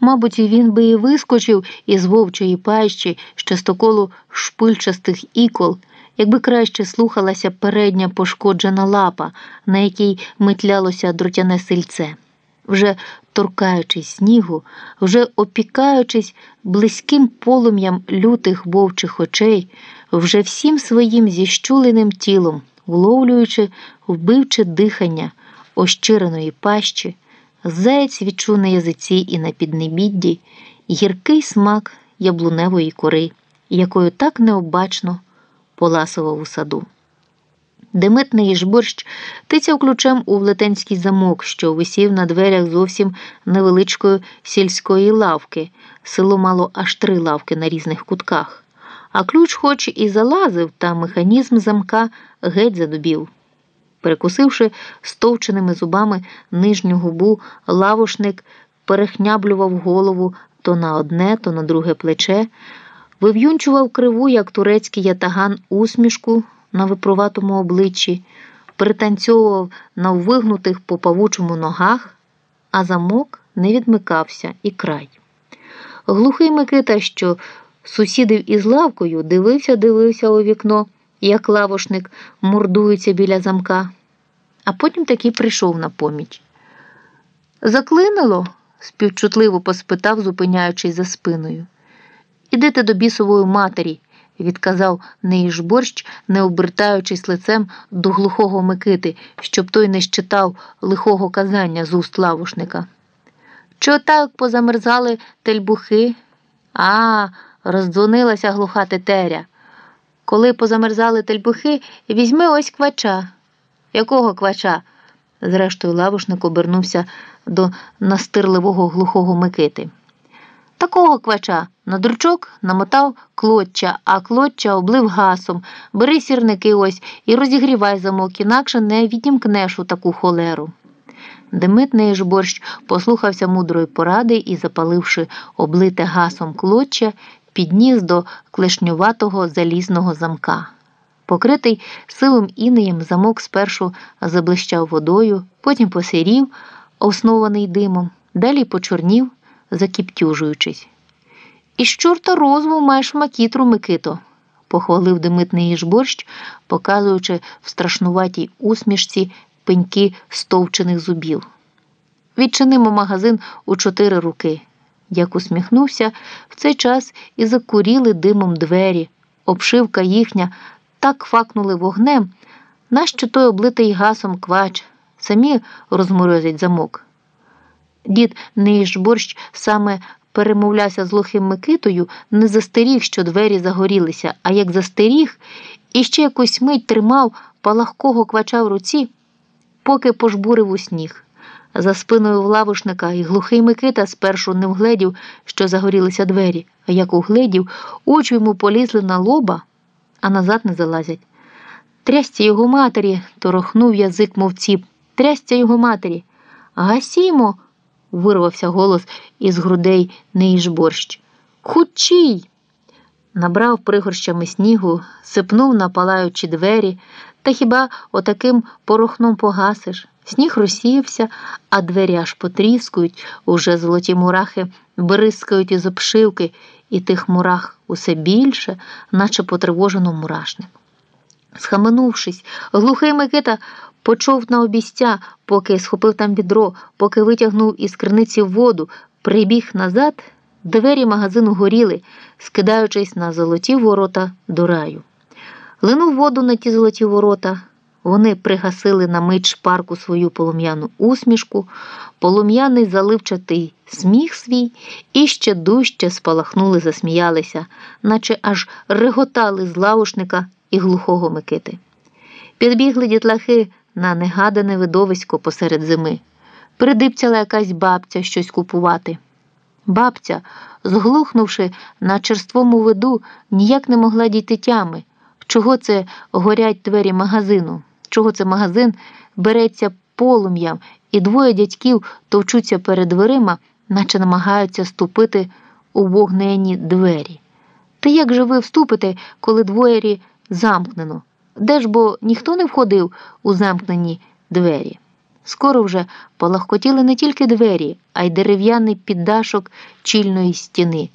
Мабуть, він би і вискочив із вовчої пащі з частоколу шпильчастих ікол, якби краще слухалася передня пошкоджена лапа, на якій метлялося дротяне сильце. Вже торкаючись снігу, вже опікаючись близьким полум'ям лютих вовчих очей, вже всім своїм зіщуленим тілом, вловлюючи вбивче дихання ощиреної пащі. Заєць відчув на язиці і на піднебідді гіркий смак яблуневої кори, якою так необачно поласував у саду. Демитний жборщ тицяв ключем у влетенський замок, що висів на дверях зовсім невеличкої сільської лавки. Село мало аж три лавки на різних кутках. А ключ, хоч і залазив, та механізм замка геть задубів. Перекусивши стовченими зубами нижню губу, лавошник перехняблював голову то на одне, то на друге плече, вив'юнчував криву, як турецький ятаган, усмішку на випроватому обличчі, пританцьовував на вигнутих по павучому ногах, а замок не відмикався і край. Глухий Микита, що сусідив із лавкою, дивився, дивився у вікно як лавошник мордується біля замка, а потім таки прийшов на поміч. Заклинило? співчутливо поспитав, зупиняючись за спиною. Ідете до бісової матері, відказав неїжборщ, не обертаючись лицем до глухого Микити, щоб той не щитав лихого казання з уст лавошника. Чого так позамерзали тельбухи? А, роздзвонилася глуха тетеря. Коли позамерзали тельбухи, візьми ось квача. Якого квача? Зрештою, лавушник обернувся до настирливого глухого Микити. Такого квача на дручок намотав клотча, а клотча облив гасом. Бери сірники ось і розігрівай замок, інакше не відімкнеш у таку холеру. Демитний ж борщ послухався мудрої поради і, запаливши облите гасом клотча, підніс до клешнюватого залізного замка. Покритий сивим інеєм замок спершу заблищав водою, потім посирів, оснований димом, далі почорнів, закіптюжуючись. Із чорта розву маєш макітру, Микито, похвалив Демитний Іжборщ, показуючи в страшнуватій усмішці пеньки стовчених зубів. Відчинимо магазин у чотири руки. Як усміхнувся, в цей час і закуріли димом двері, обшивка їхня так факнули вогнем, нащо той облитий гасом квач, самі розморозять замок. Дід Нижборщ саме перемовлявся з лохим Микитою, не застеріг, що двері загорілися, а як застеріг, і ще якусь мить тримав палахкого квача в руці, поки пожбурив у сніг. За спиною влавушника і глухий Микита спершу не вгледів, що загорілися двері, а як угледів, очі йому полізли на лоба, а назад не залазять. Трясця його матері, торохнув язик, мов ціп. Трясця його матері. Гасімо, вирвався голос із грудей Неїжборщ. Хучій. Набрав пригорщами снігу, сипнув на палаючі двері, та хіба отаким порохном погасиш? Сніг розсіявся, а двері аж потріскують, уже золоті мурахи бризкають із обшивки, і тих мурах усе більше, наче потривожено мурашник. Схаменувшись, глухий Микита почов на обістя, поки схопив там відро, поки витягнув із криниці воду, прибіг назад, двері магазину горіли, скидаючись на золоті ворота до раю. Линув воду на ті золоті ворота. Вони пригасили на мить шпарку свою полум'яну усмішку, полум'яний заливчатий сміх свій і ще дужче спалахнули, засміялися, наче аж реготали з лавушника і глухого Микити. Підбігли дітлахи на негадане видовисько посеред зими. Придипцяла якась бабця щось купувати. Бабця, зглухнувши на черствому виду, ніяк не могла дійти тями. Чого це горять двері магазину? Чого це магазин береться полум'ям, і двоє дядьків товчуться перед дверима, наче намагаються ступити у вогнені двері. Та як же ви вступите, коли двері замкнено? Де ж бо ніхто не входив у замкнені двері? Скоро вже полагкотіли не тільки двері, а й дерев'яний піддашок чільної стіни.